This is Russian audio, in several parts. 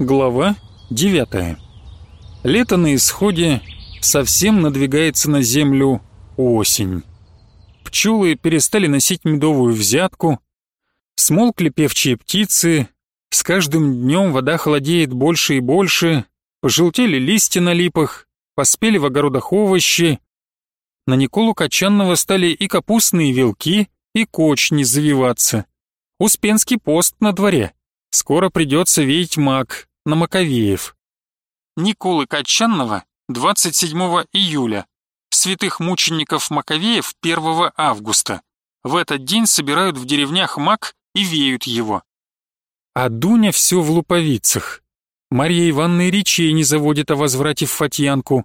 Глава 9. Лето на исходе, совсем надвигается на землю осень. Пчелы перестали носить медовую взятку, смолкли певчие птицы, с каждым днем вода холодеет больше и больше, пожелтели листья на липах, поспели в огородах овощи. На Николу Качанного стали и капустные вилки, и кочни завиваться. Успенский пост на дворе. Скоро придется веять мак, на Маковеев. Николы Качанного 27 июля, святых мучеников Маковеев 1 августа. В этот день собирают в деревнях мак и веют его. А Дуня все в луповицах. Марья Ивановна и речей не заводит о возврате в Фатьянку.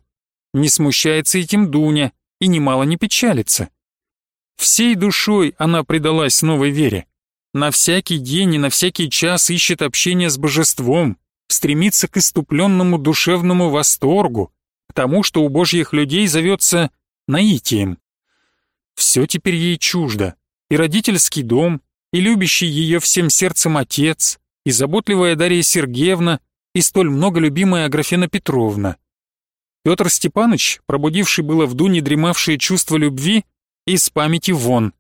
Не смущается этим Дуня и немало не печалится. Всей душой она предалась новой вере. На всякий день и на всякий час ищет общение с божеством, стремится к иступленному душевному восторгу, к тому, что у божьих людей зовется наитием. Все теперь ей чуждо, и родительский дом, и любящий ее всем сердцем отец, и заботливая Дарья Сергеевна, и столь много любимая Аграфена Петровна. Петр Степанович, пробудивший было в Дуне дремавшее чувство любви, из памяти вон.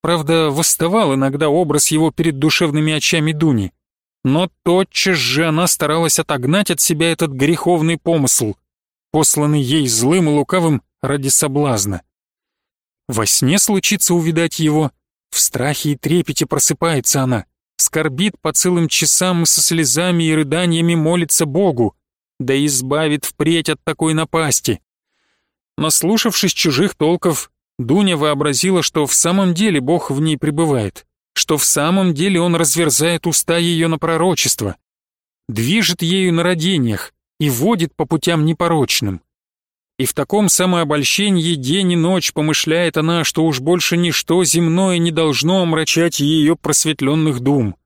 Правда, восставал иногда образ его перед душевными очами Дуни но тотчас же она старалась отогнать от себя этот греховный помысл, посланный ей злым и лукавым ради соблазна. Во сне случится увидать его, в страхе и трепете просыпается она, скорбит по целым часам со слезами и рыданиями молится Богу, да избавит впредь от такой напасти. Наслушавшись чужих толков, Дуня вообразила, что в самом деле Бог в ней пребывает что в самом деле он разверзает уста ее на пророчество, движет ею на родениях и водит по путям непорочным. И в таком самообольщении день и ночь помышляет она, что уж больше ничто земное не должно омрачать ее просветленных дум.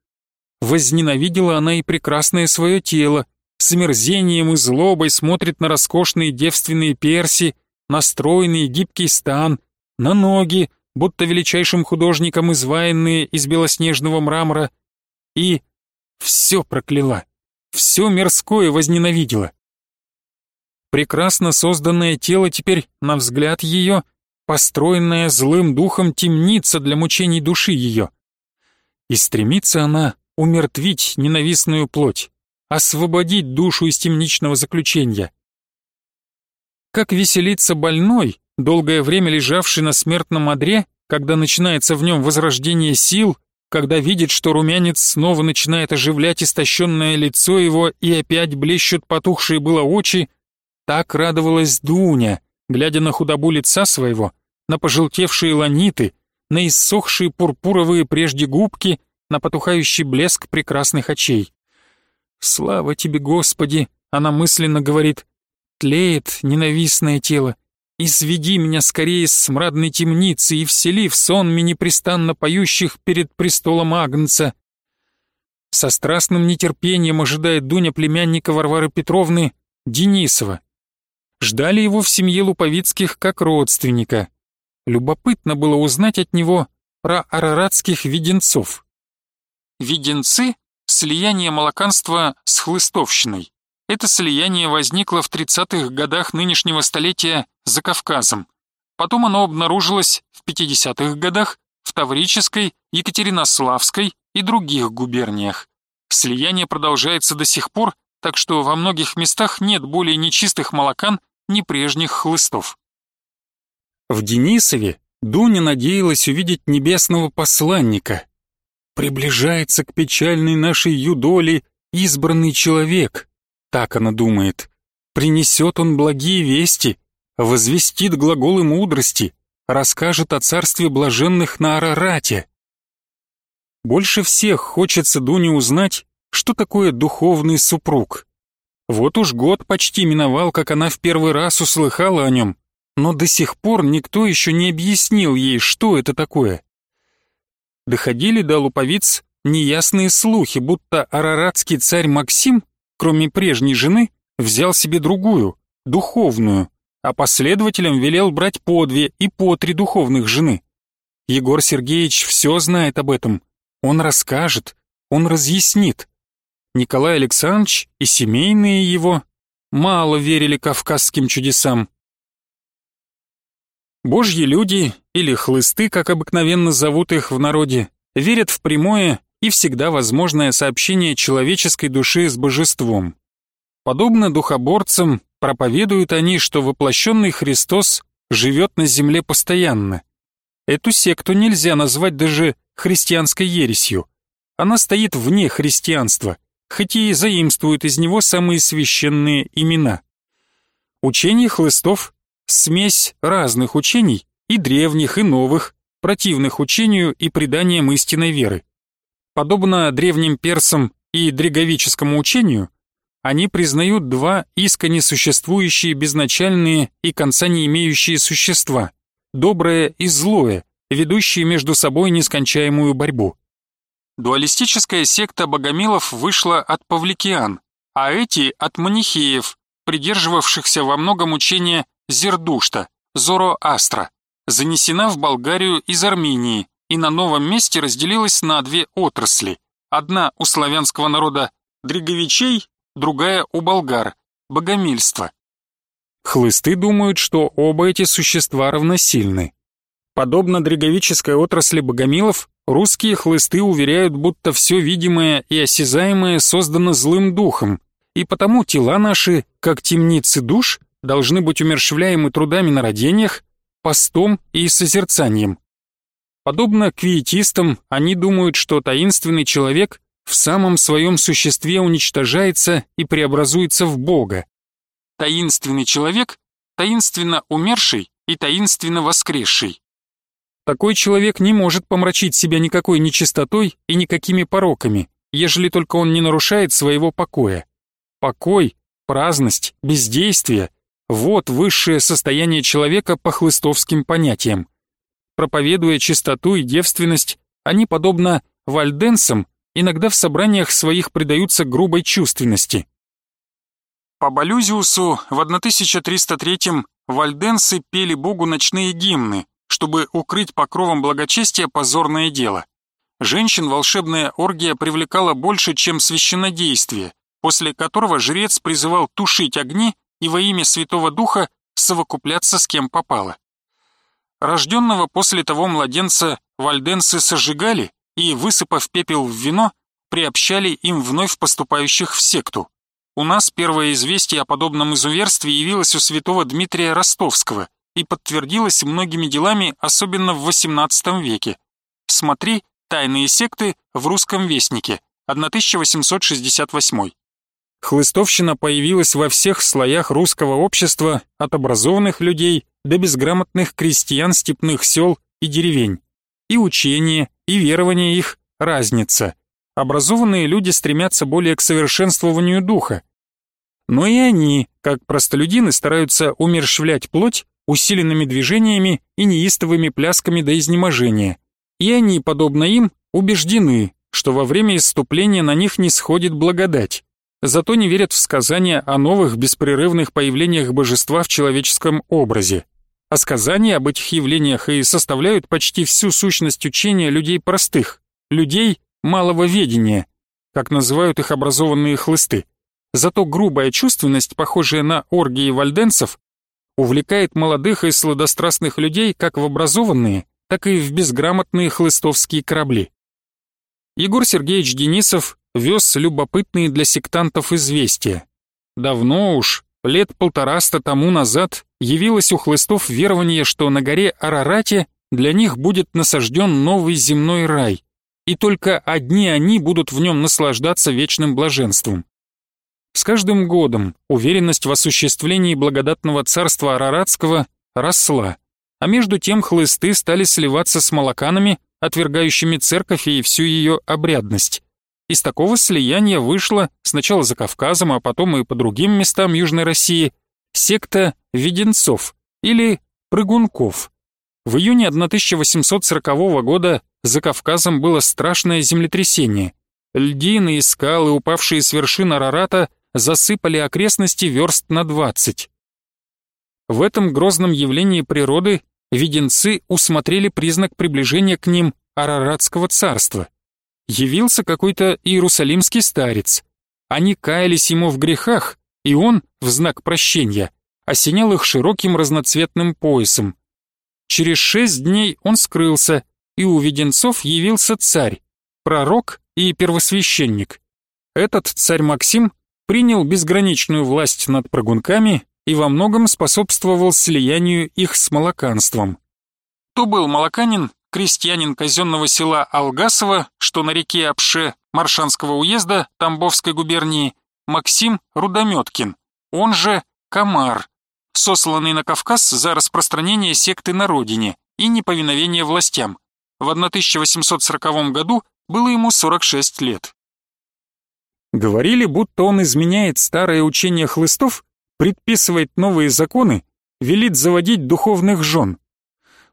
Возненавидела она и прекрасное свое тело, с омерзением и злобой смотрит на роскошные девственные перси, на стройный гибкий стан, на ноги, будто величайшим художником изваянные из белоснежного мрамора, и все прокляла, все мирское возненавидела. Прекрасно созданное тело теперь, на взгляд ее, построенная злым духом темница для мучений души ее. И стремится она умертвить ненавистную плоть, освободить душу из темничного заключения. Как веселиться больной, долгое время лежавший на смертном одре, когда начинается в нем возрождение сил, когда видит, что румянец снова начинает оживлять истощенное лицо его и опять блещут потухшие было очи, так радовалась Дуня, глядя на худобу лица своего, на пожелтевшие ланиты, на иссохшие пурпуровые прежде губки, на потухающий блеск прекрасных очей. «Слава тебе, Господи!» — она мысленно говорит. «Тлеет ненавистное тело, и сведи меня скорее с смрадной темницы и всели в сонме непрестанно поющих перед престолом Агнца. Со страстным нетерпением ожидает Дуня племянника Варвары Петровны Денисова. Ждали его в семье Луповицких как родственника. Любопытно было узнать от него про араратских веденцов. Веденцы — слияние молоканства с хлыстовщиной. Это слияние возникло в 30-х годах нынешнего столетия за Кавказом. Потом оно обнаружилось в 50-х годах в Таврической, Екатеринославской и других губерниях. Слияние продолжается до сих пор, так что во многих местах нет более нечистых молокан, ни прежних хлыстов. В Денисове Дуня надеялась увидеть небесного посланника. Приближается к печальной нашей юдоли избранный человек, так она думает. Принесет он благие вести, возвестит глаголы мудрости, расскажет о царстве блаженных на Арарате. Больше всех хочется Дуне узнать, что такое духовный супруг. Вот уж год почти миновал, как она в первый раз услыхала о нем, но до сих пор никто еще не объяснил ей, что это такое. Доходили до луповиц неясные слухи, будто араратский царь Максим кроме прежней жены, взял себе другую, духовную, а последователям велел брать по две и по три духовных жены. Егор Сергеевич все знает об этом. Он расскажет, он разъяснит. Николай Александрович и семейные его мало верили кавказским чудесам. Божьи люди, или хлысты, как обыкновенно зовут их в народе, верят в прямое и всегда возможное сообщение человеческой души с божеством. Подобно духоборцам, проповедуют они, что воплощенный Христос живет на земле постоянно. Эту секту нельзя назвать даже христианской ересью. Она стоит вне христианства, хоть и заимствует из него самые священные имена. Учение хлыстов — смесь разных учений, и древних, и новых, противных учению и преданиям истинной веры. Подобно древним персам и дреговическому учению, они признают два искренне существующие безначальные и конца не имеющие существа, доброе и злое, ведущие между собой нескончаемую борьбу. Дуалистическая секта богомилов вышла от павликиан, а эти от манихеев, придерживавшихся во многом учения Зердушта, Зороастра, занесена в Болгарию из Армении и на новом месте разделилась на две отрасли. Одна у славянского народа Дриговичей, другая у болгар – богомильство. Хлысты думают, что оба эти существа равносильны. Подобно дреговической отрасли богомилов, русские хлысты уверяют, будто все видимое и осязаемое создано злым духом, и потому тела наши, как темницы душ, должны быть умерщвляемы трудами на родениях, постом и созерцанием. Подобно квиетистам, они думают, что таинственный человек в самом своем существе уничтожается и преобразуется в Бога. Таинственный человек, таинственно умерший и таинственно воскресший. Такой человек не может помрачить себя никакой нечистотой и никакими пороками, ежели только он не нарушает своего покоя. Покой, праздность, бездействие — вот высшее состояние человека по хлыстовским понятиям. Проповедуя чистоту и девственность, они, подобно вальденсам, иногда в собраниях своих предаются грубой чувственности. По Балюзиусу в 1303-м вальденсы пели богу ночные гимны, чтобы укрыть покровом благочестия позорное дело. Женщин волшебная оргия привлекала больше, чем священнодействие, после которого жрец призывал тушить огни и во имя Святого Духа совокупляться с кем попало. Рожденного после того младенца вальденцы сожигали и, высыпав пепел в вино, приобщали им вновь поступающих в секту. У нас первое известие о подобном изуверстве явилось у святого Дмитрия Ростовского – и подтвердилось многими делами, особенно в XVIII веке. Смотри «Тайные секты» в «Русском вестнике», 1868. Хлыстовщина появилась во всех слоях русского общества, от образованных людей до безграмотных крестьян степных сел и деревень. И учение, и верование их – разница. Образованные люди стремятся более к совершенствованию духа. Но и они, как простолюдины, стараются умерщвлять плоть усиленными движениями и неистовыми плясками до изнеможения. И они, подобно им, убеждены, что во время исступления на них не сходит благодать. Зато не верят в сказания о новых беспрерывных появлениях божества в человеческом образе. А сказания об этих явлениях и составляют почти всю сущность учения людей простых, людей малого ведения, как называют их образованные хлысты. Зато грубая чувственность, похожая на оргии вальденцев, увлекает молодых и сладострастных людей как в образованные, так и в безграмотные хлыстовские корабли. Егор Сергеевич Денисов вез любопытные для сектантов известия. Давно уж, лет полтораста тому назад, явилось у хлыстов верование, что на горе Арарате для них будет насажден новый земной рай, и только одни они будут в нем наслаждаться вечным блаженством. С каждым годом уверенность в осуществлении благодатного царства Араратского росла, а между тем хлысты стали сливаться с молоканами, отвергающими церковь и всю ее обрядность. Из такого слияния вышла, сначала за Кавказом, а потом и по другим местам Южной России, секта Веденцов или Прыгунков. В июне 1840 года за Кавказом было страшное землетрясение. Льдины и скалы, упавшие с вершин Арарата, засыпали окрестности верст на двадцать. В этом грозном явлении природы виденцы усмотрели признак приближения к ним Араратского царства. Явился какой-то иерусалимский старец, Они каялись ему в грехах, и он, в знак прощения, осенял их широким разноцветным поясом. Через шесть дней он скрылся, и у Веденцов явился царь, пророк и первосвященник. Этот царь Максим принял безграничную власть над прогунками и во многом способствовал слиянию их с молоканством. То был молоканин, крестьянин казенного села Алгасово, что на реке Апше Маршанского уезда Тамбовской губернии, Максим Рудометкин, он же Комар, сосланный на Кавказ за распространение секты на родине и неповиновение властям. В 1840 году было ему 46 лет. Говорили, будто он изменяет старое учение хлыстов, предписывает новые законы, велит заводить духовных жен.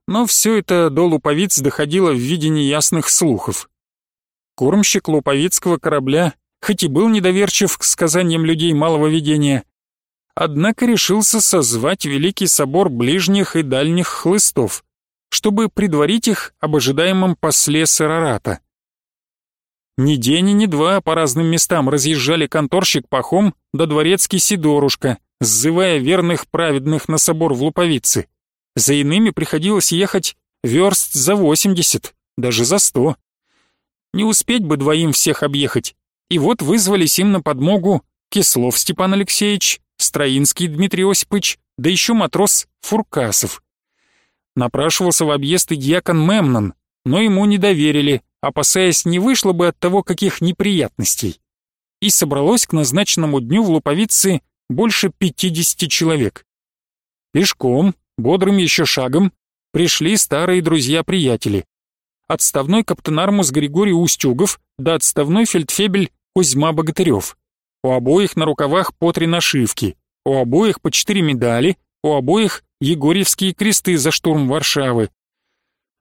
Но все это до луповиц доходило в виде неясных слухов. Кормщик луповицкого корабля, хоть и был недоверчив к сказаниям людей малого видения, однако решился созвать Великий Собор ближних и дальних хлыстов, чтобы предварить их об ожидаемом после Сарарата. Ни день и ни два по разным местам разъезжали конторщик Пахом да дворецкий Сидорушка, сзывая верных праведных на собор в Луповицы. За иными приходилось ехать верст за восемьдесят, даже за сто. Не успеть бы двоим всех объехать. И вот вызвались им на подмогу Кислов Степан Алексеевич, Строинский Дмитрий Осипович, да еще матрос Фуркасов. Напрашивался в объезд и дьякон Мемнон, но ему не доверили, опасаясь, не вышло бы от того каких неприятностей. И собралось к назначенному дню в Луповице больше 50 человек. Пешком, бодрым еще шагом, пришли старые друзья-приятели. Отставной каптенармус Григорий Устюгов да отставной фельдфебель Кузьма Богатырев. У обоих на рукавах по три нашивки, у обоих по четыре медали, у обоих Егорьевские кресты за штурм Варшавы.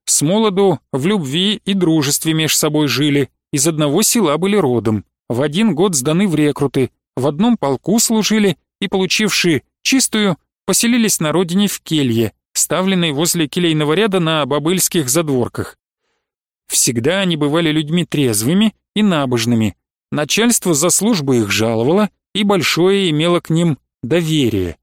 С молоду в любви и дружестве меж собой жили, из одного села были родом, в один год сданы в рекруты, в одном полку служили и, получившие чистую, поселились на родине в келье, ставленной возле келейного ряда на бобыльских задворках. Всегда они бывали людьми трезвыми и набожными, Начальство за службу их жаловало и большое имело к ним доверие.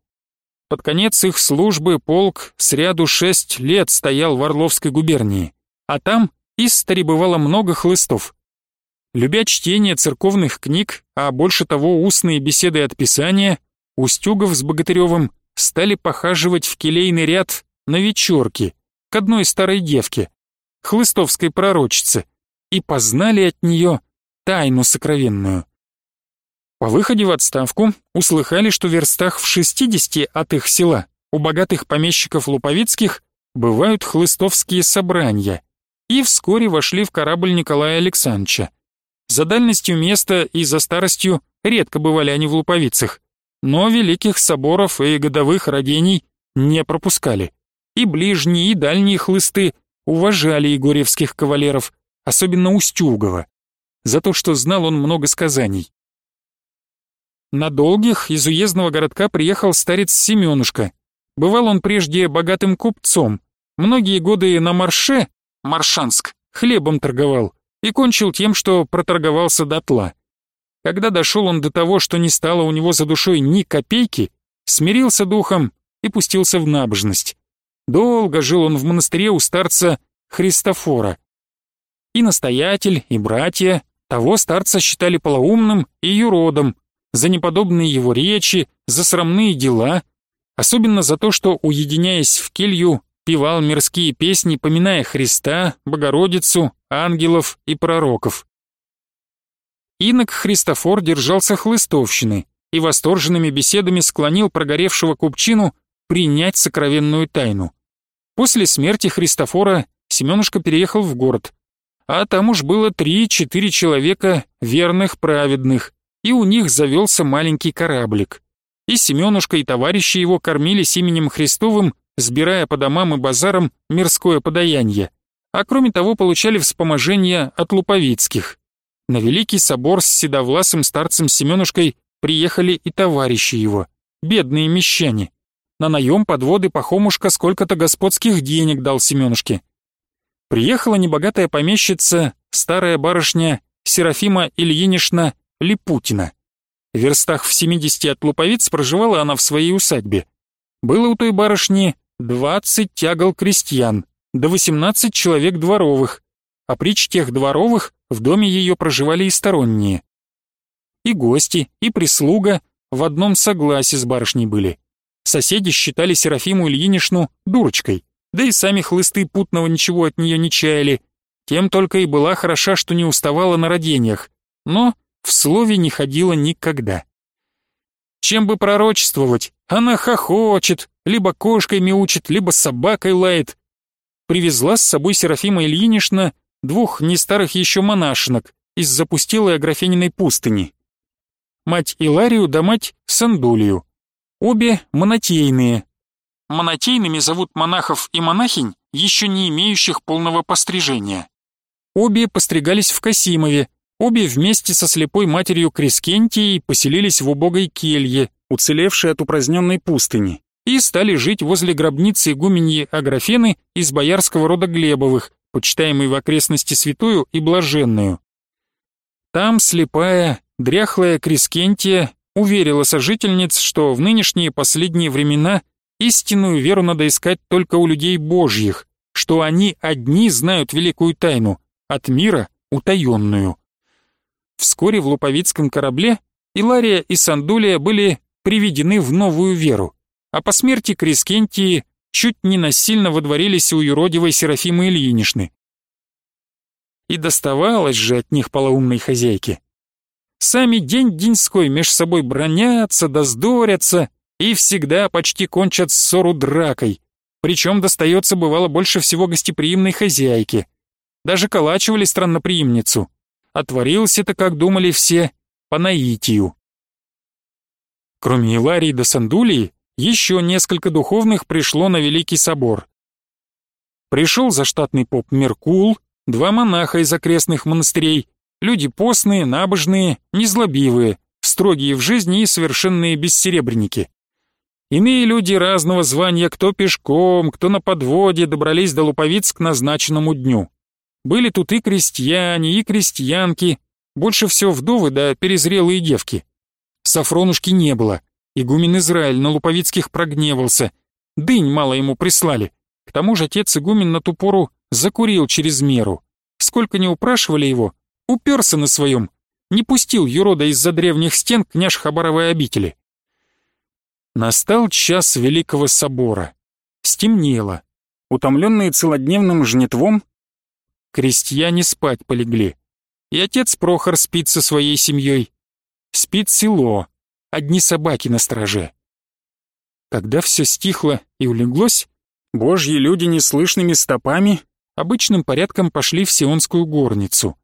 Под конец их службы полк с ряду шесть лет стоял в Орловской губернии, а там истори бывало много хлыстов. Любя чтение церковных книг, а больше того устные беседы от Писания, Устюгов с Богатыревым стали похаживать в келейный ряд на вечерки к одной старой девке, хлыстовской пророчице, и познали от нее тайну сокровенную. По выходе в отставку услыхали, что в верстах в 60 от их села у богатых помещиков Луповицких бывают хлыстовские собрания, и вскоре вошли в корабль Николая Александровича. За дальностью места и за старостью редко бывали они в Луповицах, но великих соборов и годовых родений не пропускали. И ближние, и дальние хлысты уважали егорьевских кавалеров, особенно Устюгова за то, что знал он много сказаний. На долгих из уездного городка приехал старец Семенушка. Бывал он прежде богатым купцом, многие годы на Марше, Маршанск, хлебом торговал и кончил тем, что проторговался дотла. Когда дошел он до того, что не стало у него за душой ни копейки, смирился духом и пустился в набожность. Долго жил он в монастыре у старца Христофора. И настоятель, и братья того старца считали полоумным и юродом, за неподобные его речи, за срамные дела, особенно за то, что, уединяясь в келью, певал мирские песни, поминая Христа, Богородицу, ангелов и пророков. Инок Христофор держался хлыстовщины и восторженными беседами склонил прогоревшего купчину принять сокровенную тайну. После смерти Христофора Семенушка переехал в город, а там уж было три-четыре человека верных, праведных, и у них завелся маленький кораблик. И Семенушка, и товарищи его кормили именем Христовым, сбирая по домам и базарам мирское подаяние, а кроме того получали вспоможение от луповицких. На Великий собор с седовласым старцем Семенушкой приехали и товарищи его, бедные мещане. На наем подводы Пахомушка сколько-то господских денег дал Семенушке, приехала небогатая помещица, старая барышня Серафима Ильинична Липутина. В верстах в 70 от Луповиц проживала она в своей усадьбе. Было у той барышни 20 тягл крестьян, до 18 человек дворовых, а при тех дворовых в доме ее проживали и сторонние. И гости, и прислуга в одном согласии с барышней были. Соседи считали Серафиму Ильинишну дурочкой, да и сами хлысты путного ничего от нее не чаяли. Тем только и была хороша, что не уставала на родениях, но в слове не ходила никогда. Чем бы пророчествовать, она хохочет, либо кошкой мяучит, либо собакой лает. Привезла с собой Серафима Ильинична двух не старых еще монашинок из запустелой Аграфениной пустыни. Мать Иларию да мать Сандулию. Обе монотейные. Монотейными зовут монахов и монахинь, еще не имеющих полного пострижения. Обе постригались в Касимове, обе вместе со слепой матерью Крескентией поселились в убогой келье, уцелевшей от упраздненной пустыни, и стали жить возле гробницы игуменьи Аграфены из боярского рода Глебовых, почитаемой в окрестности святую и блаженную. Там слепая, дряхлая Крескентия уверила сожительниц, что в нынешние последние времена истинную веру надо искать только у людей божьих, что они одни знают великую тайну, от мира утаенную. Вскоре в Луповицком корабле Илария и Сандулия были приведены в новую веру, а по смерти Крискентии чуть не насильно водворились у юродивой Серафимы Ильинишны. И доставалось же от них полоумной хозяйке. Сами день-деньской меж собой бронятся, доздорятся и всегда почти кончат ссору дракой, причем достается бывало больше всего гостеприимной хозяйке. Даже калачивали странноприимницу. Отворился-то, как думали все, по наитию. Кроме Иларии до Сандулии, еще несколько духовных пришло на Великий Собор. Пришел заштатный поп Меркул, два монаха из окрестных монастырей, Люди постные, набожные, незлобивые, строгие в жизни и совершенные бессеребренники. Иные люди разного звания, кто пешком, кто на подводе, добрались до Луповиц к назначенному дню. Были тут и крестьяне, и крестьянки, больше всего вдовы да перезрелые девки. Сафронушки не было, игумен Израиль на Луповицких прогневался, дынь мало ему прислали. К тому же отец игумен на ту пору закурил через меру. Сколько не упрашивали его, Уперся на своем, не пустил юрода из-за древних стен княж Хабаровой обители. Настал час Великого Собора. Стемнело. Утомленные целодневным жнитвом, крестьяне спать полегли. И отец Прохор спит со своей семьей. Спит село, одни собаки на страже. Когда все стихло и улеглось, божьи люди неслышными стопами обычным порядком пошли в Сионскую горницу.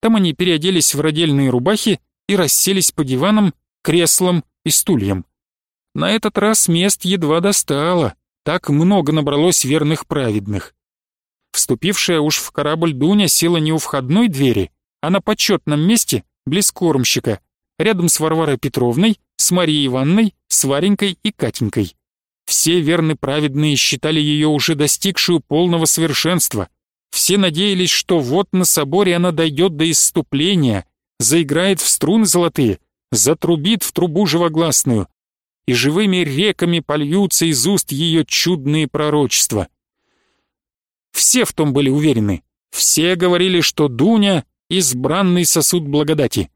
Там они переоделись в родельные рубахи и расселись по диванам, креслам и стульям. На этот раз мест едва достало, так много набралось верных праведных. Вступившая уж в корабль Дуня села не у входной двери, а на почетном месте, близ кормщика, рядом с Варварой Петровной, с Марией Ивановной, с Варенькой и Катенькой. Все верны праведные считали ее уже достигшую полного совершенства — все надеялись, что вот на соборе она дойдет до исступления, заиграет в струны золотые, затрубит в трубу живогласную, и живыми реками польются из уст ее чудные пророчества. Все в том были уверены, все говорили, что Дуня — избранный сосуд благодати.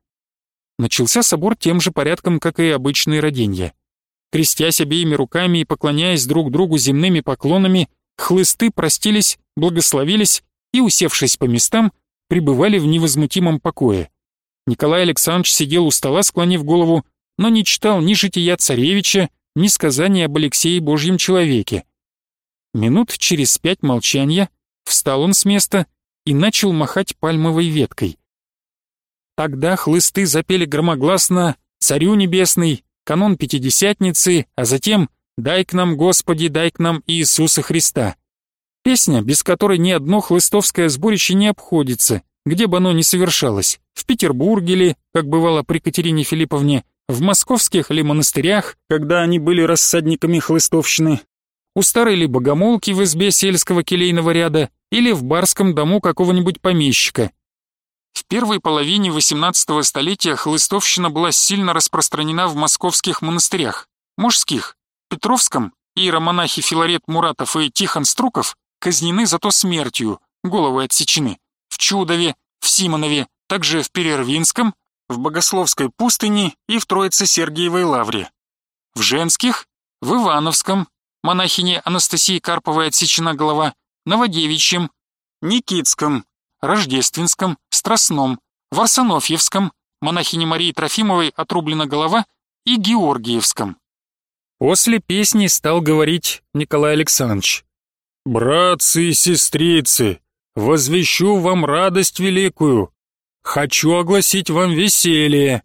Начался собор тем же порядком, как и обычные роденья. Крестясь обеими руками и поклоняясь друг другу земными поклонами, хлысты простились, благословились и, усевшись по местам, пребывали в невозмутимом покое. Николай Александрович сидел у стола, склонив голову, но не читал ни жития царевича, ни сказания об Алексее Божьем человеке. Минут через пять молчания встал он с места и начал махать пальмовой веткой. Тогда хлысты запели громогласно «Царю небесный», канон Пятидесятницы, а затем «Дай к нам, Господи, дай к нам Иисуса Христа». Песня, без которой ни одно хлыстовское сборище не обходится, где бы оно ни совершалось, в Петербурге ли, как бывало при Катерине Филипповне, в московских ли монастырях, когда они были рассадниками хлыстовщины, у старой ли богомолки в избе сельского келейного ряда или в барском дому какого-нибудь помещика. В первой половине XVIII столетия хлыстовщина была сильно распространена в московских монастырях, мужских, Петровском, иеромонахи Филарет Муратов и Тихон Струков казнены зато смертью, головы отсечены, в Чудове, в Симонове, также в Перервинском, в Богословской пустыне и в Троице-Сергиевой лавре. В женских, в Ивановском, монахине Анастасии Карповой отсечена голова, Новодевичьем, Никитском, Рождественском, Страстном, Варсонофьевском, монахине Марии Трофимовой отрублена голова и Георгиевском. После песни стал говорить Николай Александрович. «Братцы и сестрицы, возвещу вам радость великую, хочу огласить вам веселье».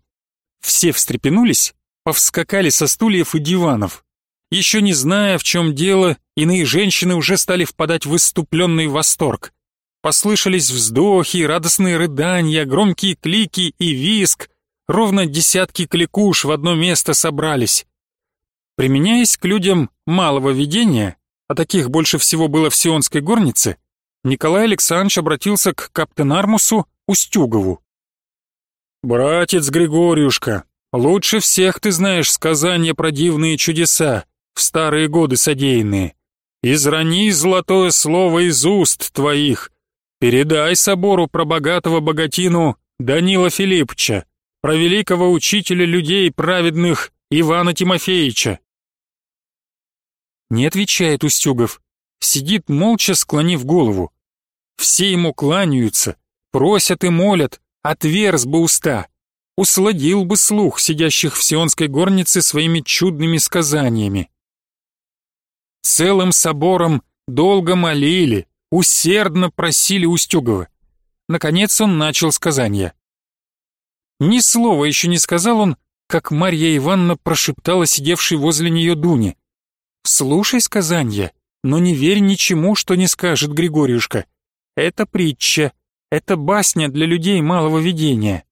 Все встрепенулись, повскакали со стульев и диванов. Еще не зная, в чем дело, иные женщины уже стали впадать в выступленный восторг. Послышались вздохи, радостные рыдания, громкие клики и виск. Ровно десятки кликуш в одно место собрались. Применяясь к людям малого видения, а таких больше всего было в Сионской горнице, Николай Александрович обратился к каптенармусу Устюгову. «Братец Григорюшка, лучше всех ты знаешь сказания про дивные чудеса, в старые годы содеянные. Израни золотое слово из уст твоих. Передай собору про богатого богатину Данила Филипповича, про великого учителя людей праведных Ивана Тимофеевича. Не отвечает Устюгов, сидит молча, склонив голову. Все ему кланяются, просят и молят, отверз бы уста, усладил бы слух сидящих в сионской горнице своими чудными сказаниями. Целым собором долго молили, усердно просили Устюгова. Наконец он начал сказание. Ни слова еще не сказал он, как Марья Ивановна прошептала сидевшей возле нее Дуне. «Слушай сказанье, но не верь ничему, что не скажет Григорьюшка. Это притча, это басня для людей малого видения.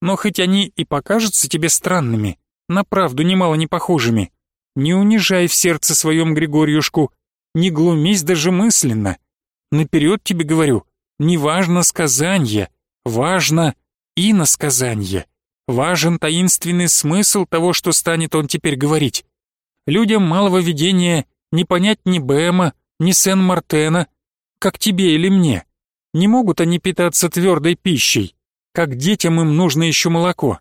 Но хоть они и покажутся тебе странными, на правду немало не похожими, не унижай в сердце своем Григорьюшку, не глумись даже мысленно. Наперед тебе говорю, не важно сказанье, важно иносказанье. Важен таинственный смысл того, что станет он теперь говорить. Людям малого видения не понять ни Бэма, ни Сен-Мартена, как тебе или мне. Не могут они питаться твердой пищей, как детям им нужно еще молоко.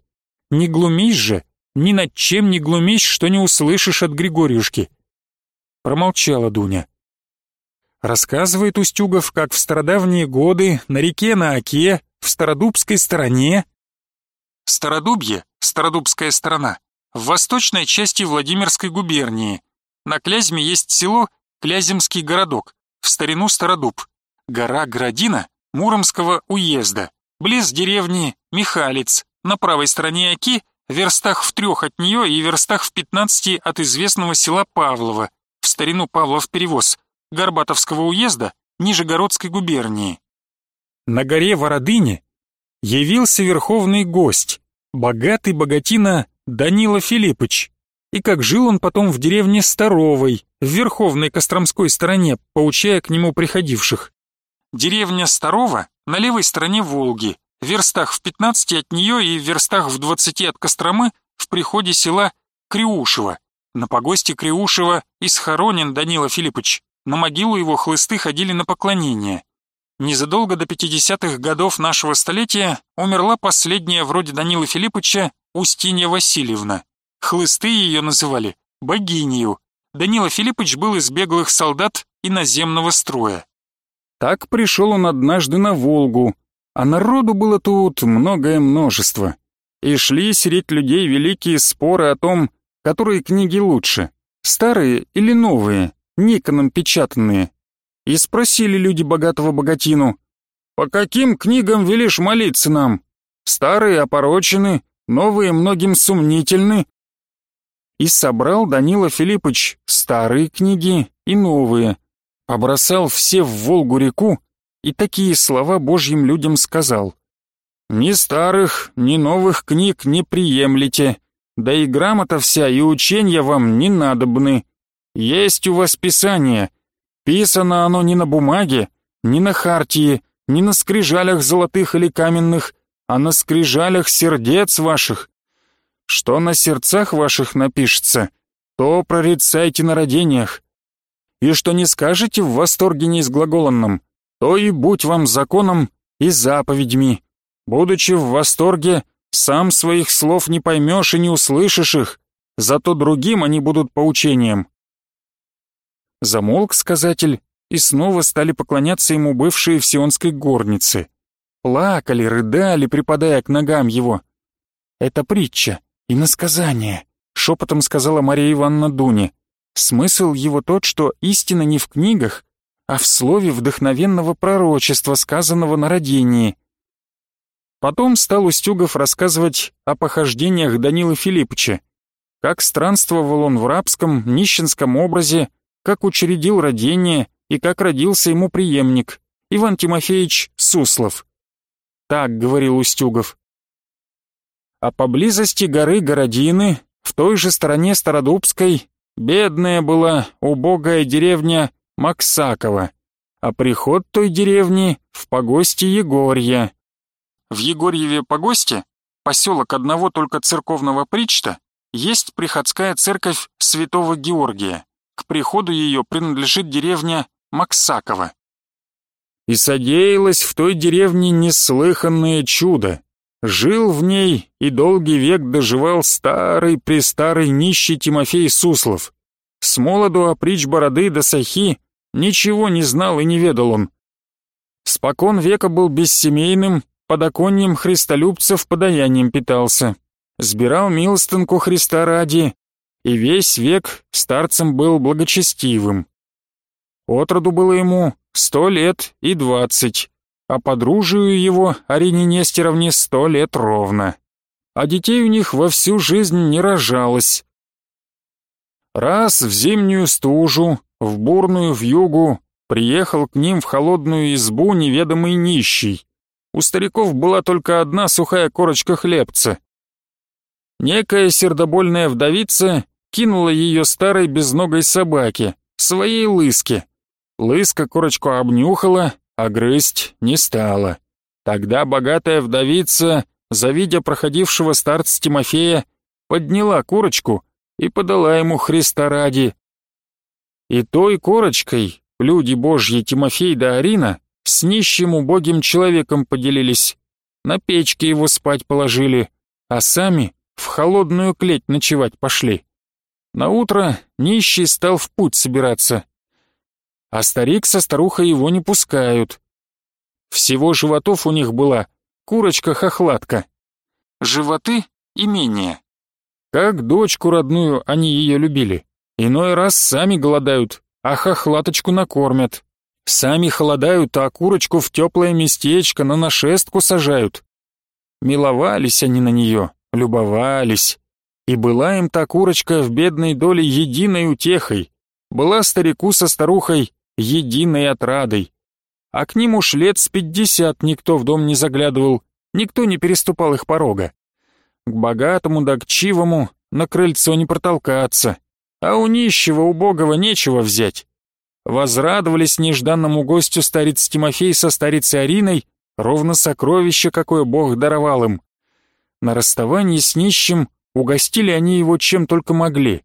Не глумись же, ни над чем не глумись, что не услышишь от Григорьюшки. Промолчала Дуня. Рассказывает Устюгов, как в стародавние годы на реке на Оке, в Стародубской стороне... Стародубье, Стародубская сторона, в восточной части Владимирской губернии. На Клязьме есть село Кляземский городок, в старину Стародуб. Гора Градина Муромского уезда, близ деревни Михалец, на правой стороне Оки верстах в трех от нее и верстах в пятнадцати от известного села Павлова, в старину Павлов перевоз, Горбатовского уезда, Нижегородской губернии. На горе Вородыне явился верховный гость, богатый богатина Данила Филиппыч, и как жил он потом в деревне Старовой, в Верховной Костромской стороне, поучая к нему приходивших. Деревня Старова на левой стороне Волги, в верстах в 15 от нее и в верстах в 20 от Костромы в приходе села Криушево. На погосте Криушева и схоронен Данила Филиппович. На могилу его хлысты ходили на поклонение. Незадолго до 50-х годов нашего столетия умерла последняя вроде Данила Филипповича Устинья Васильевна. Хлысты ее называли богинью. Данила Филиппович был из беглых солдат и наземного строя. Так пришел он однажды на Волгу, а народу было тут многое множество. И шли средь людей великие споры о том, которые книги лучше, старые или новые, Никоном печатанные. И спросили люди богатого богатину, «По каким книгам велишь молиться нам? Старые опорочены, новые многим сомнительны». И собрал Данила Филиппович старые книги и новые, побросал все в Волгу-реку и такие слова Божьим людям сказал. «Ни старых, ни новых книг не приемлете, да и грамота вся и ученья вам не надобны. Есть у вас Писание, писано оно не на бумаге, не на хартии, не на скрижалях золотых или каменных, а на скрижалях сердец ваших. Что на сердцах ваших напишется, то прорицайте на родениях. И что не скажете в восторге неизглаголанном, то и будь вам законом и заповедьми. Будучи в восторге, сам своих слов не поймешь и не услышишь их, зато другим они будут поучением. Замолк сказатель, и снова стали поклоняться ему бывшие сионской горнице. Плакали, рыдали, припадая к ногам его. «Это притча и насказание», — шепотом сказала Мария Ивановна Дуне. «Смысл его тот, что истина не в книгах, а в слове вдохновенного пророчества, сказанного на родении». Потом стал Устюгов рассказывать о похождениях Данилы Филипповича, как странствовал он в рабском, нищенском образе, как учредил родение и как родился ему преемник, Иван Тимофеевич Суслов. Так говорил Устюгов. А поблизости горы Городины, в той же стороне Стародубской, бедная была убогая деревня Максакова, а приход той деревни в погосте Егорья. В Егорьеве погосте, поселок одного только церковного причта, есть приходская церковь святого Георгия. Приходу ее принадлежит деревня Максакова. И содеялось в той деревне неслыханное чудо. Жил в ней и долгий век доживал старый-престарый нищий Тимофей Суслов. С молоду опричь бороды до сахи ничего не знал и не ведал он. Спокон века был бессемейным, подоконнием христолюбцев подаянием питался сбирал милостынку Христа ради, и весь век старцем был благочестивым. Отроду было ему сто лет и двадцать, а подружию его, Арине Нестеровне, сто лет ровно. А детей у них во всю жизнь не рожалось. Раз в зимнюю стужу, в бурную вьюгу, приехал к ним в холодную избу неведомый нищий. У стариков была только одна сухая корочка хлебца, Некая сердобольная вдовица кинула ее старой безногой собаке, своей лыске. Лыска корочку обнюхала, а грызть не стала. Тогда богатая вдовица, завидя проходившего старца Тимофея, подняла курочку и подала ему Христа ради. И той корочкой люди божьи Тимофей да Арина с нищим убогим человеком поделились, на печке его спать положили, а сами в холодную клеть ночевать пошли. На утро нищий стал в путь собираться, а старик со старухой его не пускают. Всего животов у них была курочка-хохлатка. Животы — имение. Как дочку родную они ее любили. Иной раз сами голодают, а хохлаточку накормят. Сами холодают, а курочку в теплое местечко на нашестку сажают. Миловались они на нее, любовались. И была им та курочка в бедной доле единой утехой, была старику со старухой единой отрадой. А к ним уж лет с пятьдесят никто в дом не заглядывал, никто не переступал их порога. К богатому да к чивому на крыльцо не протолкаться, а у нищего, убогого нечего взять. Возрадовались нежданному гостю старец Тимофей со старицей Ариной, ровно сокровище, какое Бог даровал им. На расставании с нищим угостили они его чем только могли.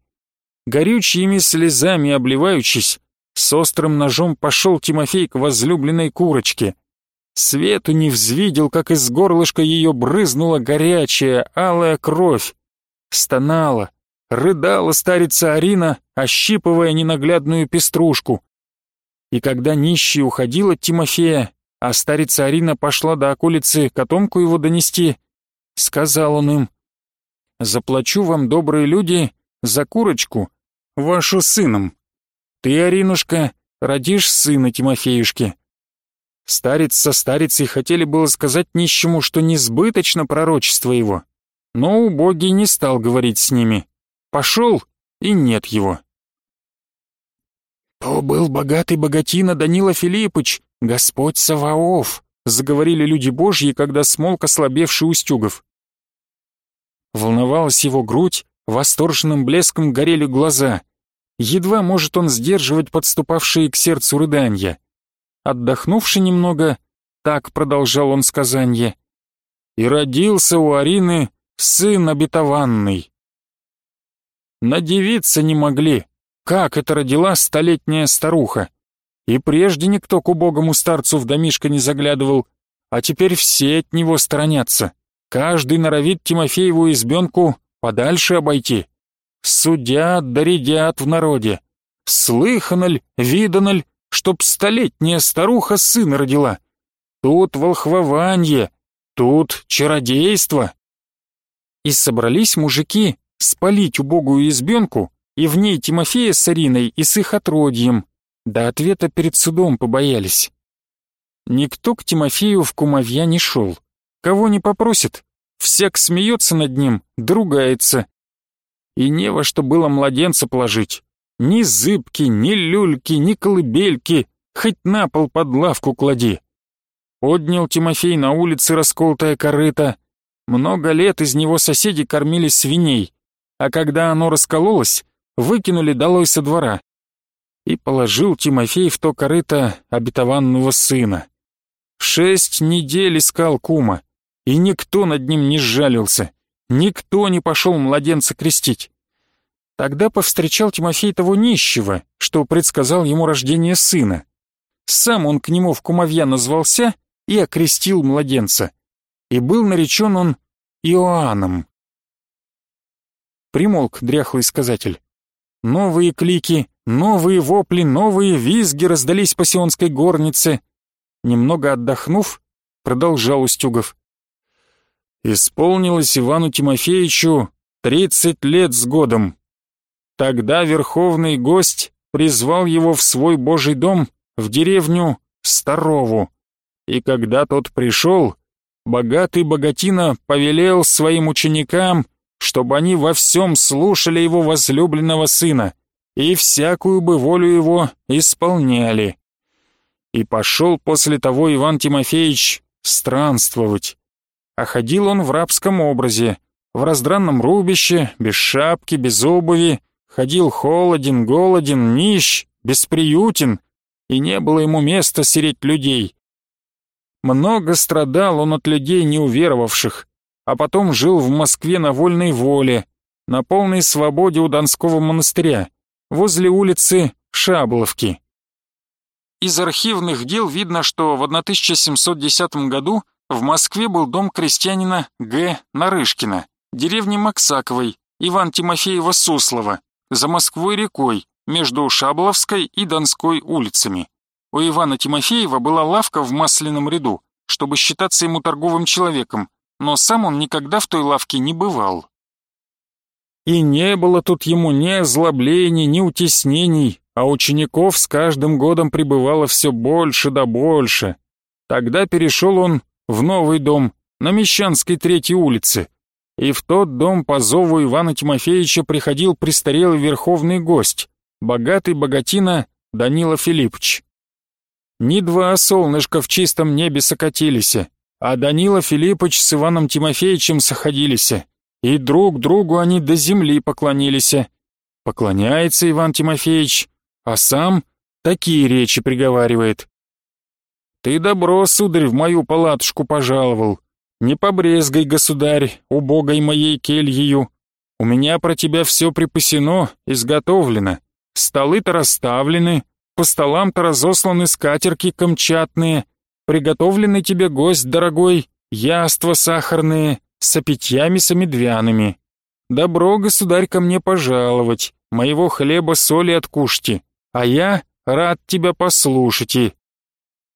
Горючими слезами обливаючись, с острым ножом пошел Тимофей к возлюбленной курочке. Свету не взвидел, как из горлышка ее брызнула горячая, алая кровь. Стонала, рыдала старица Арина, ощипывая ненаглядную пеструшку. И когда нищий уходил от Тимофея, а старица Арина пошла до околицы котомку его донести, Сказал он им, «Заплачу вам, добрые люди, за курочку, вашу сыном. Ты, Аринушка, родишь сына Тимофеюшке». Старец со старицей хотели было сказать нищему, что несбыточно пророчество его, но убогий не стал говорить с ними. Пошел, и нет его. «То был богатый богатина Данила Филиппыч, Господь Саваоф», заговорили люди божьи, когда смолк ослабевший Устюгов. Волновалась его грудь, восторженным блеском горели глаза. Едва может он сдерживать подступавшие к сердцу рыдания. Отдохнувши немного, так продолжал он сказанье. И родился у Арины сын обетованный. Надевиться не могли, как это родила столетняя старуха. И прежде никто к убогому старцу в домишко не заглядывал, а теперь все от него сторонятся. Каждый норовит Тимофееву избенку подальше обойти. Судят да в народе. Слыхано ль, чтоб столетняя старуха сына родила. Тут волхвованье, тут чародейство. И собрались мужики спалить убогую избенку и в ней Тимофея с Ариной и с их отродьем, до ответа перед судом побоялись. Никто к Тимофею в кумовья не шел. Кого не попросит, всяк смеется над ним, другается. И не во что было младенца положить. Ни зыбки, ни люльки, ни колыбельки, хоть на пол под лавку клади. Поднял Тимофей на улице расколотое корыто. Много лет из него соседи кормили свиней, а когда оно раскололось, выкинули долой со двора и положил Тимофей в то корыто обетованного сына. Шесть недель искал кума, и никто над ним не сжалился, никто не пошел младенца крестить. Тогда повстречал Тимофей того нищего, что предсказал ему рождение сына. Сам он к нему в кумовья назвался и окрестил младенца. И был наречен он Иоанном. Примолк дряхлый сказатель. Новые клики, новые вопли, новые визги раздались по сионской горнице. Немного отдохнув, продолжал Устюгов. Исполнилось Ивану Тимофеевичу тридцать лет с годом. Тогда верховный гость призвал его в свой божий дом в деревню Старову. И когда тот пришел, богатый богатина повелел своим ученикам чтобы они во всем слушали его возлюбленного сына и всякую бы волю его исполняли. И пошел после того Иван Тимофеевич странствовать. А ходил он в рабском образе, в раздранном рубище, без шапки, без обуви, ходил холоден, голоден, нищ, бесприютен, и не было ему места сереть людей. Много страдал он от людей неуверовавших, а потом жил в Москве на вольной воле, на полной свободе у Донского монастыря, возле улицы Шабловки. Из архивных дел видно, что в 1710 году в Москве был дом крестьянина Г. Нарышкина, деревни Максаковой, Иван Тимофеева Суслова, за Москвой рекой, между Шабловской и Донской улицами. У Ивана Тимофеева была лавка в масляном ряду, чтобы считаться ему торговым человеком, но сам он никогда в той лавке не бывал. И не было тут ему ни озлоблений, ни утеснений, а учеников с каждым годом прибывало все больше да больше. Тогда перешел он в новый дом на Мещанской третьей улице, и в тот дом по зову Ивана Тимофеевича приходил престарелый верховный гость, богатый богатина Данила Филиппович. Ни два солнышка в чистом небе сокатились, а Данила Филиппович с Иваном Тимофеевичем сходились, и друг другу они до земли поклонились. Поклоняется Иван Тимофеевич, а сам такие речи приговаривает. «Ты добро, сударь, в мою палатушку пожаловал. Не побрезгай, государь, убогой моей кельею. У меня про тебя все припасено, изготовлено. Столы-то расставлены, по столам-то разосланы скатерки камчатные, Приготовленный тебе гость, дорогой, яства сахарные, с апетьями самедвяными. Добро, государь, ко мне пожаловать, моего хлеба соли откушьте, а я рад тебя послушайте.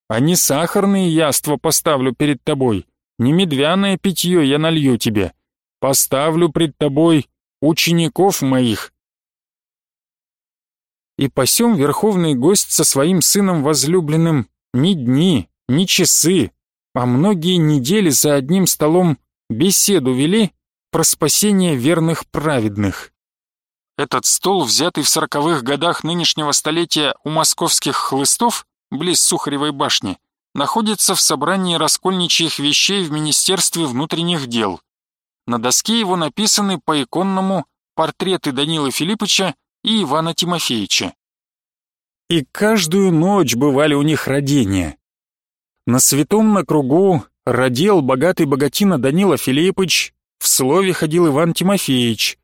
А не сахарные яства поставлю перед тобой, не медвяное питье я налью тебе. Поставлю пред тобой учеников моих. И посем верховный гость со своим сыном возлюбленным ни дни, не часы, а многие недели за одним столом беседу вели про спасение верных праведных. Этот стол, взятый в сороковых годах нынешнего столетия у московских хлыстов, близ Сухаревой башни, находится в собрании раскольничьих вещей в Министерстве внутренних дел. На доске его написаны по иконному портреты Данила Филипповича и Ивана Тимофеевича. И каждую ночь бывали у них родения. На святом на кругу родил богатый богатина Данила Филиппович, в слове ходил Иван Тимофеевич,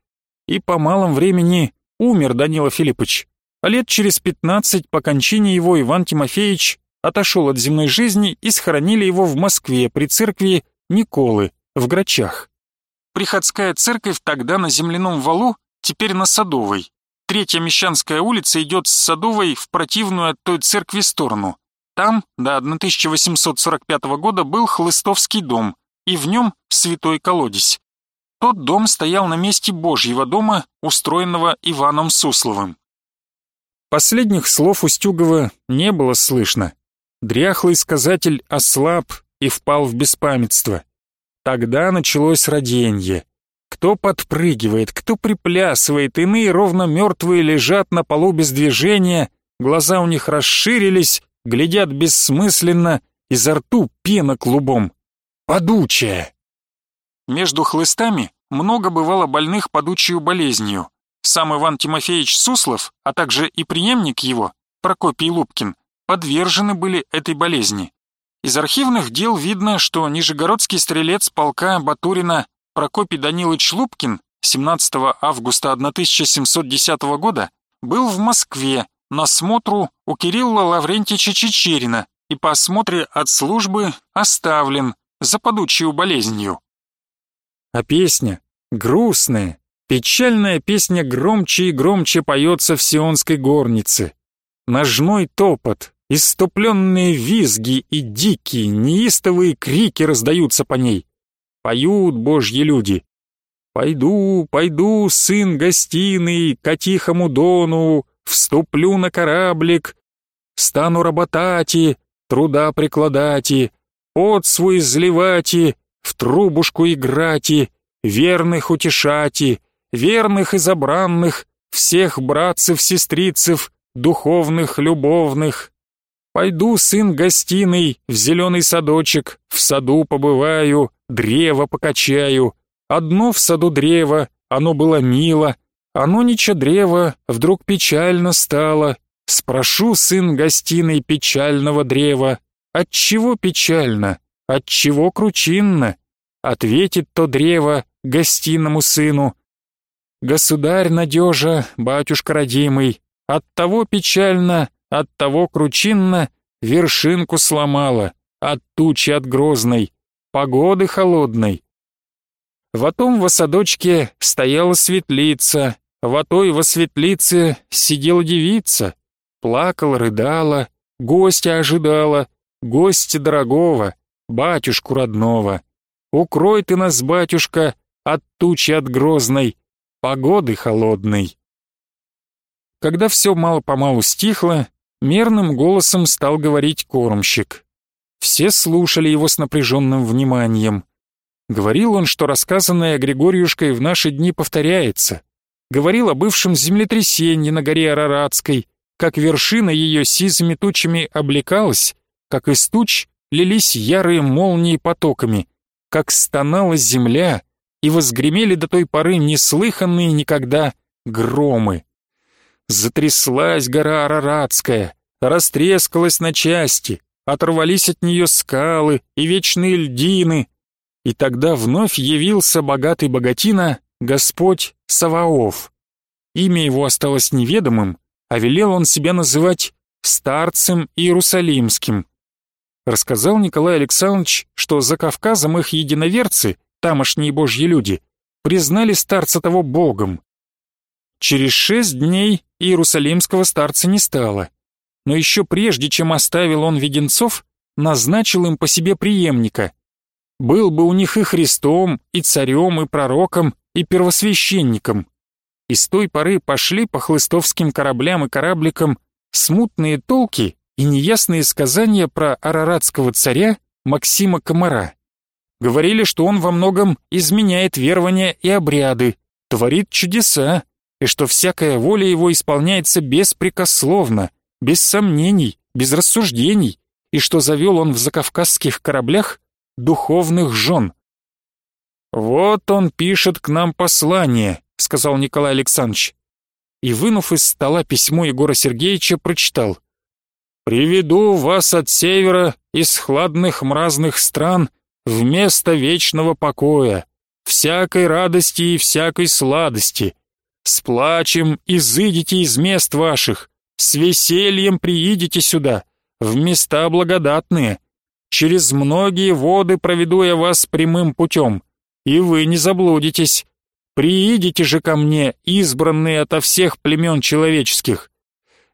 и по малом времени умер Данила Филиппович, а лет через пятнадцать по кончине его Иван Тимофеевич отошел от земной жизни и схоронили его в Москве при церкви Николы в Грачах. Приходская церковь тогда на земляном валу, теперь на Садовой. Третья Мещанская улица идет с Садовой в противную от той церкви сторону. Там до 1845 года был Хлыстовский дом, и в нем святой колодец. Тот дом стоял на месте Божьего дома, устроенного Иваном Сусловым. Последних слов Устюгова не было слышно. Дряхлый сказатель ослаб и впал в беспамятство. Тогда началось роденье. Кто подпрыгивает, кто приплясывает, иные ровно мертвые лежат на полу без движения, глаза у них расширились, глядят бессмысленно, изо рту пена клубом. Подучая. Между хлыстами много бывало больных подучью болезнью. Сам Иван Тимофеевич Суслов, а также и преемник его, Прокопий Лубкин, подвержены были этой болезни. Из архивных дел видно, что нижегородский стрелец полка Батурина Прокопий Данилович Лубкин 17 августа 1710 года был в Москве на смотру у Кирилла Лаврентича Чечерина и по осмотре от службы оставлен за подучью болезнью. А песня грустная, печальная песня громче и громче поется в сионской горнице. Ножной топот, Иступленные визги и дикие, неистовые крики раздаются по ней. Поют божьи люди. «Пойду, пойду, сын гостиный, к тихому дону, вступлю на кораблик, стану работати, труда прикладати, пот свой изливати, в трубушку играти, верных утешати, верных и забранных, всех братцев-сестрицев, духовных, любовных, Пойду, сын гостиный, в зеленый садочек, в саду побываю, древо покачаю. Одно в саду древо, оно было мило, оно ниче древо, вдруг печально стало. Спрошу, сын гостиной печального древа, отчего печально, отчего кручинно? Ответит то древо гостиному сыну. Государь надежа, батюшка родимый, от того печально, от того кручинно вершинку сломала, от тучи от грозной, погоды холодной. В том во садочке стояла светлица, в той во светлице сидела девица, плакала, рыдала, гостя ожидала, гостя дорогого, батюшку родного. Укрой ты нас, батюшка, от тучи от грозной, погоды холодной. Когда все мало-помалу стихло, Мерным голосом стал говорить кормщик. Все слушали его с напряженным вниманием. Говорил он, что рассказанное Григорьюшкой в наши дни повторяется. Говорил о бывшем землетрясении на горе Араратской, как вершина ее сизыми тучами облекалась, как из туч лились ярые молнии потоками, как стонала земля и возгремели до той поры неслыханные никогда громы. Затряслась гора Араратская, растрескалась на части, оторвались от нее скалы и вечные льдины, и тогда вновь явился богатый богатина Господь Саваоф. Имя его осталось неведомым, а велел он себя называть старцем Иерусалимским. Рассказал Николай Александрович, что за Кавказом их единоверцы, тамошние божьи люди, признали старца того богом, Через шесть дней иерусалимского старца не стало, но еще прежде, чем оставил он Веденцов, назначил им по себе преемника. Был бы у них и Христом, и царем, и пророком, и первосвященником. И с той поры пошли по хлыстовским кораблям и корабликам смутные толки и неясные сказания про араратского царя Максима Комара. Говорили, что он во многом изменяет верования и обряды, творит чудеса, и что всякая воля его исполняется беспрекословно, без сомнений, без рассуждений, и что завел он в закавказских кораблях духовных жен. «Вот он пишет к нам послание», — сказал Николай Александрович. И, вынув из стола письмо Егора Сергеевича, прочитал. Приведу вас от севера из хладных мразных стран в место вечного покоя, всякой радости и всякой сладости. С плачем изыдите из мест ваших, с весельем приидите сюда, в места благодатные. Через многие воды проведу я вас прямым путем, и вы не заблудитесь. Приидите же ко мне, избранные ото всех племен человеческих.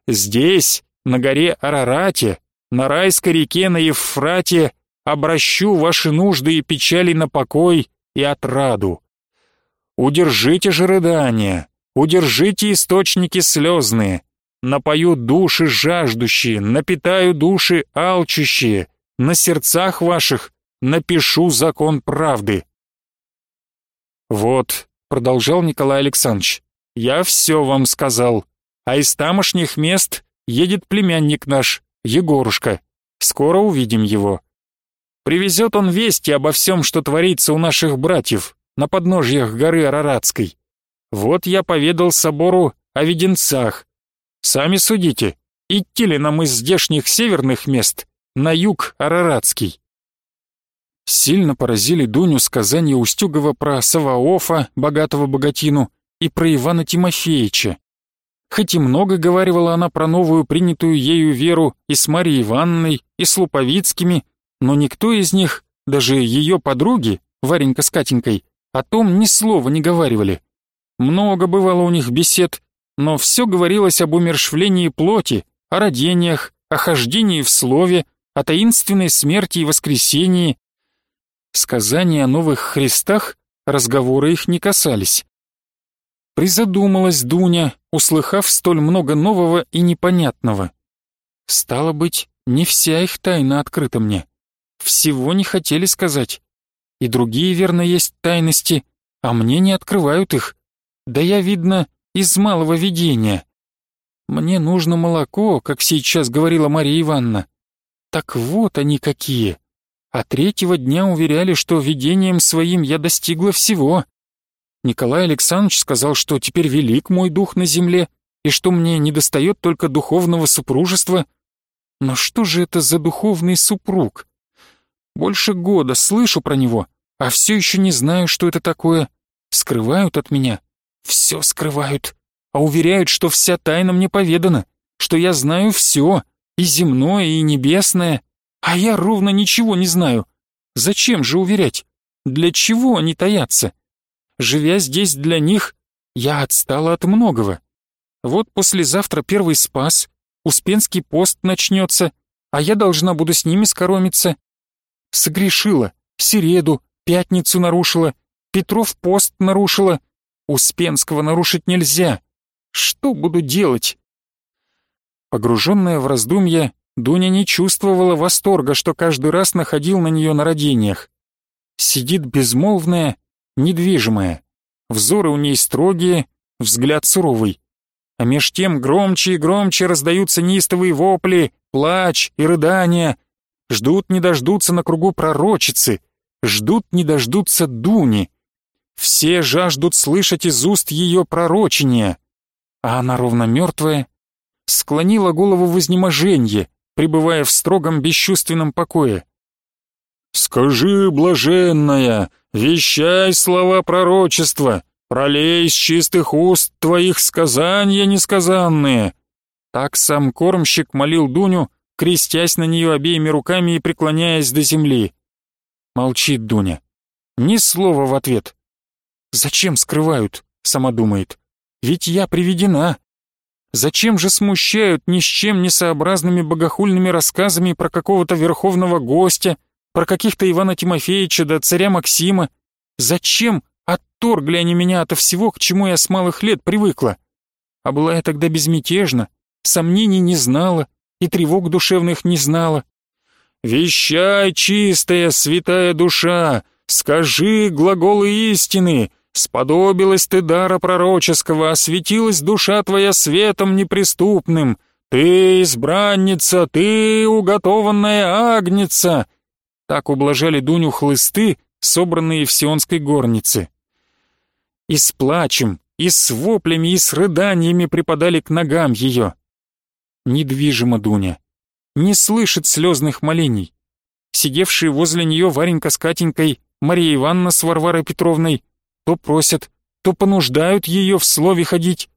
Здесь, на горе Арарате, на райской реке на Евфрате, обращу ваши нужды и печали на покой и отраду. Удержите же рыдания, удержите источники слезные, напою души жаждущие, напитаю души алчущие, на сердцах ваших напишу закон правды. Вот, продолжал Николай Александрович, я все вам сказал, а из тамошних мест едет племянник наш, Егорушка. Скоро увидим его. Привезет он вести обо всем, что творится у наших братьев на подножьях горы Араратской. Вот я поведал собору о веденцах. Сами судите, идти ли нам из здешних северных мест на юг Араратский. Сильно поразили Дуню сказания Устюгова про Саваофа, богатого богатину, и про Ивана Тимофеевича. Хоть и много говорила она про новую принятую ею веру и с Марией Ивановной, и с Луповицкими, но никто из них, даже ее подруги, Варенька с Катенькой, о том ни слова не говорили. Много бывало у них бесед, но все говорилось об умершвлении плоти, о родениях, о хождении в слове, о таинственной смерти и воскресении. Сказания о новых Христах разговоры их не касались. Призадумалась Дуня, услыхав столь много нового и непонятного. Стало быть, не вся их тайна открыта мне. Всего не хотели сказать. И другие, верно, есть тайности, а мне не открывают их. Да я, видно, из малого видения. Мне нужно молоко, как сейчас говорила Мария Ивановна. Так вот они какие. А третьего дня уверяли, что видением своим я достигла всего. Николай Александрович сказал, что теперь велик мой дух на земле, и что мне недостает только духовного супружества. Но что же это за духовный супруг? Больше года слышу про него, а все еще не знаю, что это такое. Скрывают от меня. Все скрывают. А уверяют, что вся тайна мне поведана, что я знаю все, и земное, и небесное. А я ровно ничего не знаю. Зачем же уверять? Для чего они таятся? Живя здесь для них, я отстала от многого. Вот послезавтра первый спас, Успенский пост начнется, а я должна буду с ними скоромиться. Согрешила, середу, пятницу нарушила, Петров пост нарушила. Успенского нарушить нельзя. Что буду делать? Погруженная в раздумья, Дуня не чувствовала восторга, что каждый раз находил на нее на родениях. Сидит безмолвная, недвижимая. Взоры у ней строгие, взгляд суровый. А меж тем громче и громче раздаются неистовые вопли, плач и рыдания. Ждут не дождутся на кругу пророчицы, ждут не дождутся Дуни. Все жаждут слышать из уст ее пророчения. А она ровно мертвая, склонила голову в изнеможенье, пребывая в строгом бесчувственном покое. «Скажи, блаженная, вещай слова пророчества, пролей из чистых уст твоих сказания несказанные». Так сам кормщик молил Дуню, крестясь на нее обеими руками и преклоняясь до земли. Молчит Дуня. Ни слова в ответ. «Зачем скрывают?» — сама думает. «Ведь я приведена». Зачем же смущают ни с чем не сообразными богохульными рассказами про какого-то верховного гостя, про каких-то Ивана Тимофеевича да царя Максима? Зачем отторгли они меня ото всего, к чему я с малых лет привыкла? А была я тогда безмятежна, сомнений не знала и тревог душевных не знала. «Вещай, чистая, святая душа, скажи глаголы истины, Сподобилась ты дара пророческого, осветилась душа твоя светом неприступным. Ты избранница, ты уготованная агница. Так ублажали Дуню хлысты, собранные в сионской горнице. И с плачем, и с воплями, и с рыданиями припадали к ногам ее. Недвижима Дуня. не слышит слезных молений. Сидевшие возле нее Варенька с Катенькой, Мария Ивановна с Варварой Петровной то просят, то понуждают ее в слове ходить.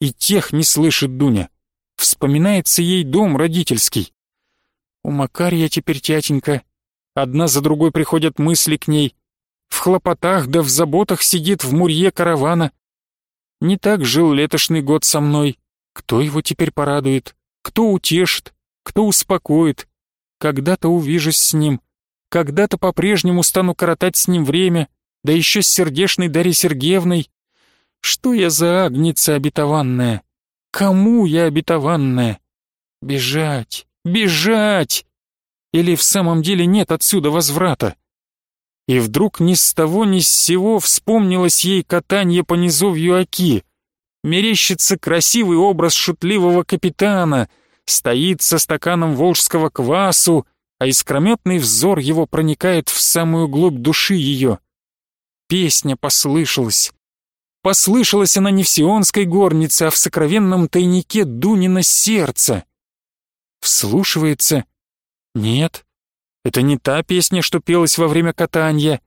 И тех не слышит Дуня. Вспоминается ей дом родительский. У Макарья теперь тятенька. Одна за другой приходят мысли к ней. В хлопотах да в заботах сидит в мурье каравана. Не так жил летошный год со мной. Кто его теперь порадует? Кто утешит? Кто успокоит? Когда-то увижусь с ним. Когда-то по-прежнему стану коротать с ним время, да еще с сердешной Дарьей Сергеевной. Что я за агница обетованная? Кому я обетованная? Бежать, бежать! Или в самом деле нет отсюда возврата? И вдруг ни с того ни с сего вспомнилось ей катание по низовью Оки. Мерещится красивый образ шутливого капитана, стоит со стаканом волжского квасу, а искрометный взор его проникает в самую глубь души ее. Песня послышалась. Послышалась она не в сионской горнице, а в сокровенном тайнике Дунина сердца. Вслушивается. Нет, это не та песня, что пелась во время катания.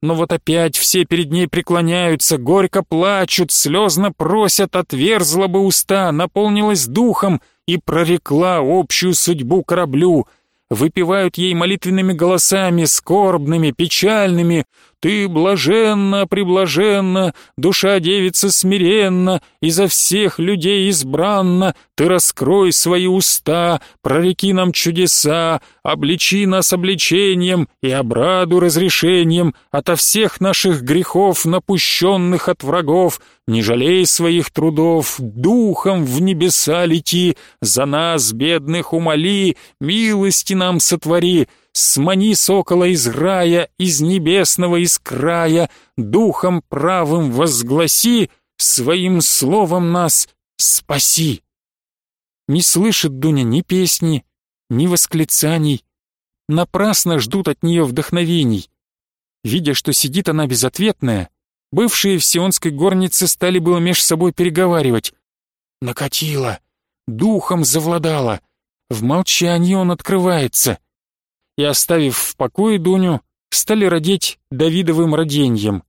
Но вот опять все перед ней преклоняются, горько плачут, слезно просят, отверзла бы уста, наполнилась духом и прорекла общую судьбу кораблю — выпивают ей молитвенными голосами, скорбными, печальными «Ты блаженна, приблаженна, душа девица смиренна, изо всех людей избранна, ты раскрой свои уста, прореки нам чудеса, обличи нас обличением и обраду разрешением ото всех наших грехов, напущенных от врагов, не жалей своих трудов, духом в небеса лети, за нас, бедных, умоли, милости нам сотвори, смани сокола из рая, из небесного из края, духом правым возгласи, своим словом нас спаси. Не слышит Дуня ни песни, ни восклицаний, напрасно ждут от нее вдохновений. Видя, что сидит она безответная, бывшие в сионской горнице стали было меж собой переговаривать. Накатила, духом завладала, в молчании он открывается — и, оставив в покое Дуню, стали родить Давидовым роденьем.